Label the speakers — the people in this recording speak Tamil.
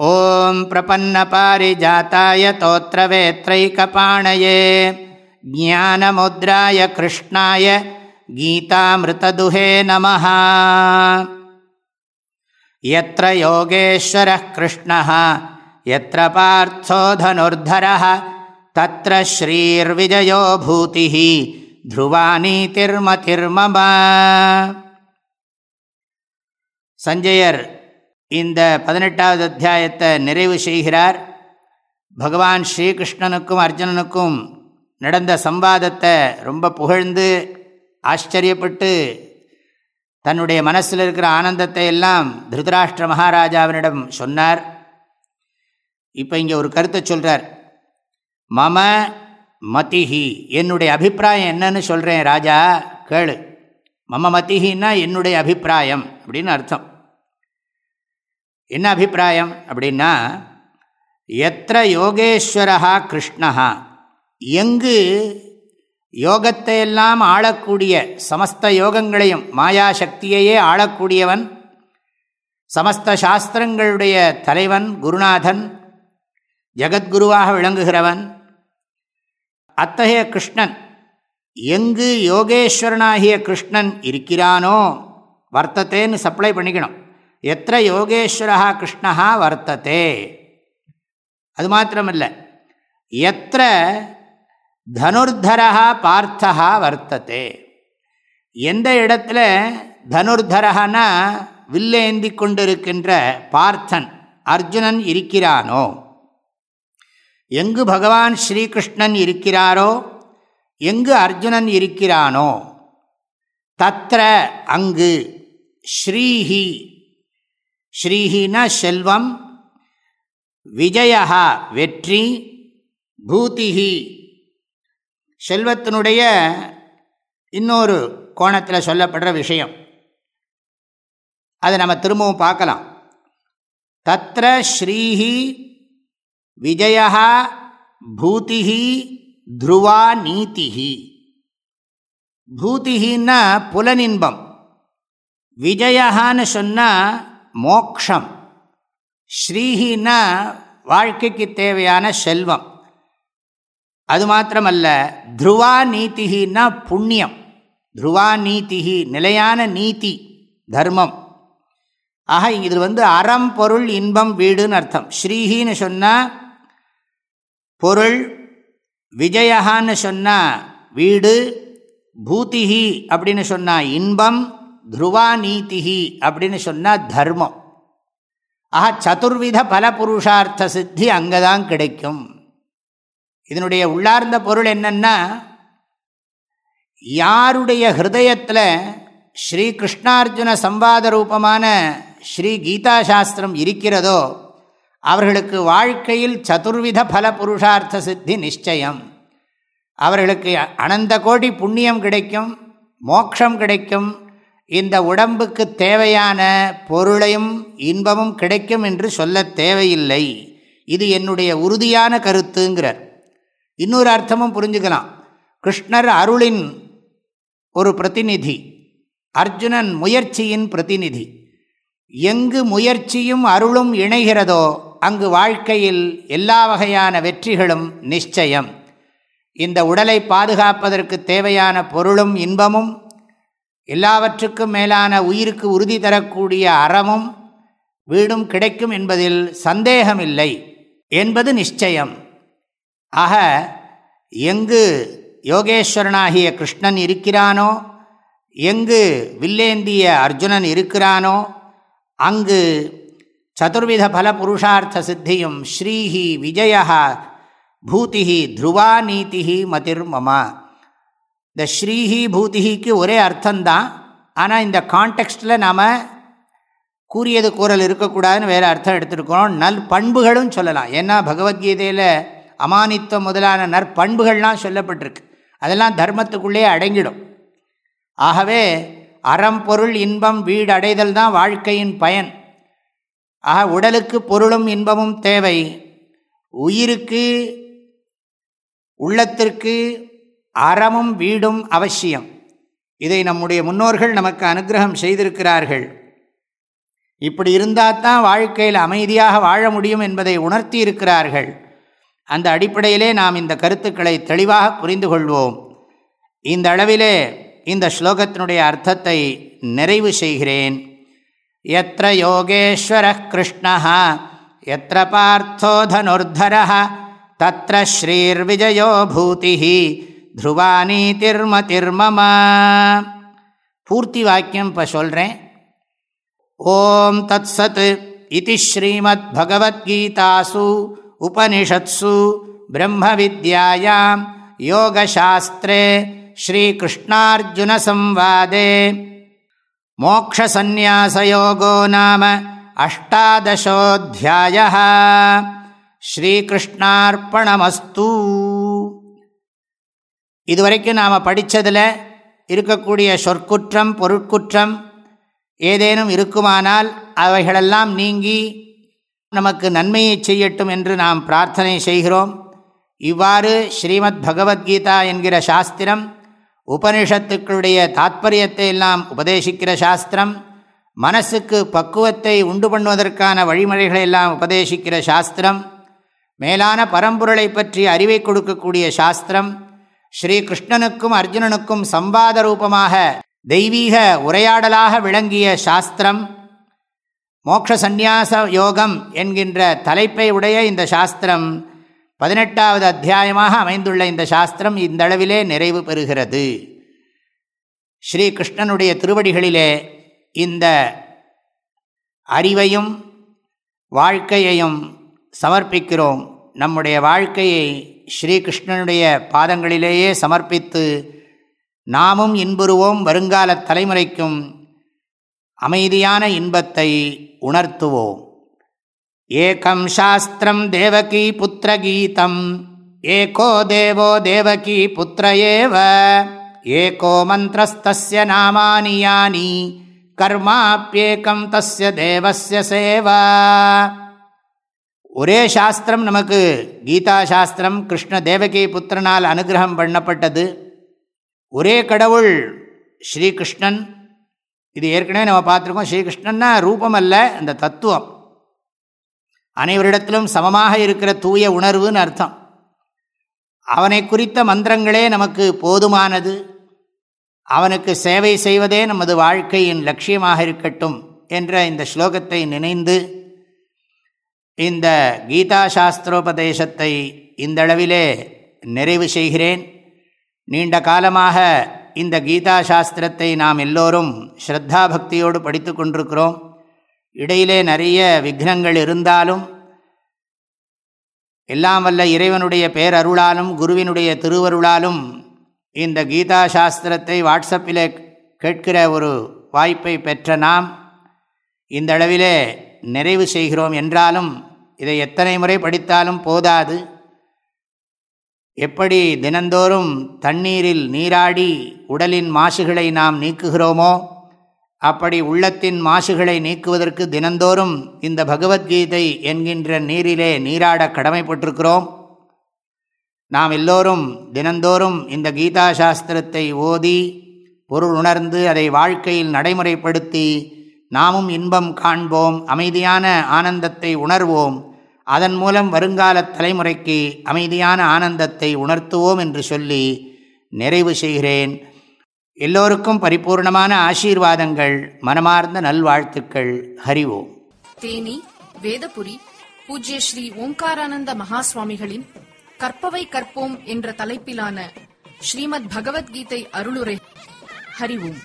Speaker 1: ॐ प्रपन्नपारिजाताय तोत्रवेत्रैकपाणये ज्ञानमुद्राय कृष्णाय गीतामृतदुहे नमः यत्र योगेश्वरः कृष्णः यत्र पार्थो धनुर्धरः तत्र श्रीर्विजयो भूतिः ध्रुवानीतिर्मतिर्मम சஞ்சயர் இந்த பதினெட்டாவது அத்தியாயத்தை நிறைவு செய்கிறார். பகவான் ஸ்ரீகிருஷ்ணனுக்கும் அர்ஜுனனுக்கும் நடந்த சம்பாதத்தை ரொம்ப புகழ்ந்து ஆச்சரியப்பட்டு தன்னுடைய மனசில் இருக்கிற ஆனந்தத்தை எல்லாம் திருதராஷ்டிர மகாராஜாவினிடம் சொன்னார். இப்போ இங்கே ஒரு கருத்தை சொல்கிறார் மம மதிஹி என்னுடைய அபிப்பிராயம் என்னன்னு சொல்கிறேன் ராஜா கேளு. மம மதிஹின்னா என்னுடைய அபிப்பிராயம் அப்படின்னு அர்த்தம். என்ன அபிப்பிராயம் அப்படின்னா எத்த யோகேஸ்வரா கிருஷ்ணா எங்கு யோகத்தை எல்லாம் ஆளக்கூடிய சமஸ்த யோகங்களையும் மாயாசக்தியையே ஆளக்கூடியவன் சமஸ்த சாஸ்திரங்களுடைய தலைவன் குருநாதன் ஜகத்குருவாக விளங்குகிறவன் அத்தகைய கிருஷ்ணன் எங்கு யோகேஸ்வரனாகிய கிருஷ்ணன் இருக்கிறானோ வர்த்தத்தேன்னு சப்ளை பண்ணிக்கணும். எத்த யோகேஸ்வரா கிருஷ்ணா வர்த்ததே. அது மாத்திரமில்லை. எத்த தனுர்தரா பார்த்தா வர்த்ததே. எந்த இடத்துல தனுர்தரகனா வில்லேந்தி கொண்டிருக்கின்ற பார்த்தன் அர்ஜுனன் இருக்கிறானோ எங்கு பகவான் ஸ்ரீகிருஷ்ணன் இருக்கிறாரோ எங்கு அர்ஜுனன் இருக்கிறானோ தத்திர அங்கு ஸ்ரீஹி ஸ்ரீஹின செல்வம் விஜயா வெற்றி பூத்திஹி செல்வத்தினுடைய இன்னொரு கோணத்தில் சொல்லப்படுற விஷயம். அதை நம்ம திரும்பவும் பார்க்கலாம். தத்திர ஸ்ரீஹி விஜயா பூத்திஹி துருவா நீதிஹி. பூதிஹின்னா புலனின்பம். விஜயான்னு சொன்னால் மோக்ஷம். ஸ்ரீஹின்னா வாழ்க்கைக்கு தேவையான செல்வம். அது மாத்திரமல்ல துருவா நீதினா புண்ணியம். துருவா நீதிஹி நிலையான நீதி தர்மம். ஆக இதில் வந்து அறம் பொருள் இன்பம் வீடுன்னு அர்த்தம். ஸ்ரீஹின்னு சொன்னால் பொருள் விஜயகான்னு சொன்னால் வீடு பூத்திகி அப்படின்னு சொன்னால் இன்பம் துருவா நீதிஹி அப்படின்னு சொன்னால் தர்மம். ஆஹா சதுர்வித பல புருஷார்த்த சித்தி அங்கே தான் கிடைக்கும். இதனுடைய உள்ளார்ந்த பொருள் என்னன்னா யாருடைய ஹிருதயத்தில் ஸ்ரீ கிருஷ்ணார்ஜுன சம்பாத ரூபமான ஸ்ரீ கீதா சாஸ்திரம் இருக்கிறதோ அவர்களுக்கு வாழ்க்கையில் சதுர்வித பல புருஷார்த்த சித்தி நிச்சயம். அவர்களுக்கு அனந்த கோடி புண்ணியம் கிடைக்கும் மோக்ஷம் கிடைக்கும் இந்த உடம்புக்கு தேவையான பொருளையும் இன்பமும் கிடைக்கும் என்று சொல்ல தேவையில்லை. இது என்னுடைய உறுதியான கருத்துங்கிறார். இன்னொரு அர்த்தமும் புரிஞ்சுக்கலாம். கிருஷ்ணர் அருளின் ஒரு பிரதிநிதி அர்ஜுனன் முயற்சியின் பிரதிநிதி. எங்கு முயற்சியும் அருளும் இணைகிறதோ அங்கு வாழ்க்கையில் எல்லா வகையான வெற்றிகளும் நிச்சயம். இந்த உடலை பாதுகாப்பதற்கு தேவையான பொருளும் இன்பமும் எல்லாவற்றுக்கும் மேலான உயிருக்கு உறுதி தரக்கூடிய அறமும் வீடும் கிடைக்கும் என்பதில் சந்தேகமில்லை என்பது நிச்சயம். ஆக எங்கு யோகேஸ்வரனாகிய கிருஷ்ணன் இருக்கிறானோ எங்கு வில்லேந்திய அர்ஜுனன் இருக்கிறானோ அங்கு சதுர்வித பல புருஷார்த்த சித்தியும் ஸ்ரீஹி விஜயா பூதிஹி துருவா நீதிஹி மதிர்மமா. இந்த ஸ்ரீஹி பூதிஹிக்கு ஒரே அர்த்தம்தான். ஆனால் இந்த கான்டெக்ஸ்டில் நாம் கூறியது கூறல் இருக்கக்கூடாதுன்னு வேறு அர்த்தம் எடுத்துருக்கோம் நல் பண்புகளும் சொல்லலாம். ஏன்னா பகவத்கீதையில் அமானித்துவம் முதலான நற்பண்புகள்லாம் சொல்லப்பட்டிருக்கு. அதெல்லாம் தர்மத்துக்குள்ளேயே அடங்கிடும். ஆகவே அறம் பொருள் இன்பம் வீடு அடைதல் தான் வாழ்க்கையின் பயன். ஆக உடலுக்கு பொருளும் இன்பமும் தேவை. உயிருக்கு உள்ளத்திற்கு அறமும் வீடும் அவசியம். இதை நம்முடைய முன்னோர்கள் நமக்கு அனுகிரகம் செய்திருக்கிறார்கள். இப்படி இருந்தால் தான் வாழ்க்கையில் அமைதியாக வாழ முடியும் என்பதை உணர்த்தி இருக்கிறார்கள் அந்த அடிப்படையிலே நாம் இந்த கருத்துக்களை தெளிவாக புரிந்து கொள்வோம். இந்த அளவிலே இந்த ஸ்லோகத்தினுடைய அர்த்தத்தை நிறைவு செய்கிறேன். எத்த யோகேஸ்வர கிருஷ்ணா எத்த பார்த்தோ தனுர்தர தத்திர ஸ்ரீர்விஜயோ பூதி த்ருவானி திர்ம திர்மமா பூர்த்தி வாக்கியம் இப்போ சொல்கிறேன் ஓம் தத் சத் இது ஸ்ரீமத் பகவத்கீதாசு உபனிஷத்சு பிரம்ம வித்யாயாம் யோகசாஸ்திரே ஸ்ரீகிருஷ்ணார்ஜுனசம்வாதே. மோக்ஷசந்நியாசயோகோ நாம அஷ்டாதசோத்தியாய ஸ்ரீகிருஷ்ணார்ப்பணமஸ்தூ இதுவரைக்கும் நாம் படித்ததில் இருக்கக்கூடிய சொற்குற்றம் பொருட்குற்றம் ஏதேனும் இருக்குமானால் அவைகளெல்லாம் நீங்கி நமக்கு நன்மையை செய்யட்டும் என்று நாம் பிரார்த்தனை செய்கிறோம். இவ்வாறு ஸ்ரீமத் பகவத்கீதா என்கிற சாஸ்திரம் உபனிஷத்துக்களுடைய தாத்பரியத்தை எல்லாம் உபதேசிக்கிற சாஸ்திரம் மனசுக்கு பக்குவத்தை உண்டு பண்ணுவதற்கான வழிமுறைகளை எல்லாம் உபதேசிக்கிற சாஸ்திரம் மேலான பரம்பொருளை பற்றி அறிவை கொடுக்கக்கூடிய சாஸ்திரம் ஸ்ரீகிருஷ்ணனுக்கும் அர்ஜுனனுக்கும் சம்பாத ரூபமாக தெய்வீக உரையாடலாக விளங்கிய சாஸ்திரம் மோக்ஷ சந்நியாச யோகம் என்கின்ற தலைப்பை உடைய இந்த சாஸ்திரம் பதினெட்டாவது அத்தியாயமாக அமைந்துள்ள இந்த சாஸ்திரம் இந்த அளவிலே நிறைவு பெறுகிறது. ஸ்ரீகிருஷ்ணனுடைய திருவடிகளிலே இந்த அறிவையும் வாழ்க்கையையும் சமர்ப்பிக்கிறோம். நம்முடைய வாழ்க்கையை ஸ்ரீகிருஷ்ணனுடைய பாதங்களிலேயே சமர்ப்பித்து நாமும் இன்புறுவோம் வருங்கால தலைமுறைக்கும் அமைதியான இன்பத்தை உணர்த்துவோம். ஏகம் சாஸ்திரம் தேவகி புத்திரகீதம். ஏகோ தேவோ தேவகி புத்திரேவ ஏகோ மந்திரஸ்தஸ்ய நாமானி யானி கர்மாப்பியேக்கம் தஸ்ய தேவஸ்ய சேவா. ஒரே சாஸ்திரம் நமக்கு கீதா சாஸ்திரம் கிருஷ்ண தேவகி புத்திரனால் அனுகிரகம் பண்ணப்பட்டது. ஒரே கடவுள் ஸ்ரீகிருஷ்ணன். இது ஏற்கனவே நம்ம பார்த்துருக்கோம். ஸ்ரீகிருஷ்ணன்னா ரூபம் அல்ல அந்த தத்துவம். அனைவரிடத்திலும் சமமாக இருக்கிற தூய உணர்வுன்னு அர்த்தம். அவனை குறித்த மந்திரங்களே நமக்கு போதுமானது. அவனுக்கு சேவை செய்வதே நமது வாழ்க்கையின் லட்சியமாக இருக்கட்டும் என்ற இந்த ஸ்லோகத்தை நினைந்து இந்த கீதா சாஸ்திரோபதேசத்தை இந்தளவிலே நிறைவு செய்கிறேன். நீண்ட காலமாக இந்த கீதா சாஸ்திரத்தை நாம் எல்லோரும் ஸ்ரத்தா பக்தியோடு படித்து கொண்டிருக்கிறோம். இடையிலே நிறைய விக்னங்கள் இருந்தாலும் எல்லாம் வல்ல இறைவனுடைய பேரருளாலும் குருவினுடைய திருவருளாலும் இந்த கீதா சாஸ்திரத்தை வாட்ஸ்அப்பில் கேட்கிற ஒரு வாய்ப்பை பெற்ற நாம் இந்த அளவிலே நிறைவு செய்கிறோம் என்றாலும் இதை எத்தனை முறை படித்தாலும் போதாது. எப்படி தினந்தோறும் தண்ணீரில் நீராடி உடலின் மாசுகளை நாம் நீக்குகிறோமோ அப்படி உள்ளத்தின் மாசுகளை நீக்குவதற்கு தினந்தோறும் இந்த பகவத்கீதை என்கின்ற நீரிலே நீராட கடமைப்பட்டிருக்கிறோம். நாம் எல்லோரும் தினந்தோறும் இந்த கீதா சாஸ்திரத்தை ஓதி பொருள் உணர்ந்து அதை வாழ்க்கையில் நடைமுறைப்படுத்தி நாமும் இன்பம் காண்போம் அமைதியான ஆனந்தத்தை உணர்வோம். அதன் மூலம் வருங்கால தலைமுறைக்கு அமைதியான ஆனந்தத்தை உணர்த்துவோம் என்று சொல்லி நிறைவு செய்கிறேன். எல்லோருக்கும் பரிபூர்ணமான ஆசீர்வாதங்கள் மனமார்ந்த நல்வாழ்த்துக்கள். ஹரிவோம்
Speaker 2: தேனி வேதபுரி பூஜ்ய ஸ்ரீ ஓம்காரானந்த மகாஸ்வாமிகளின் கற்பவை கற்போம் என்ற தலைப்பிலான ஸ்ரீமத் பகவத்கீதை அருளுரை. ஹரிவோம்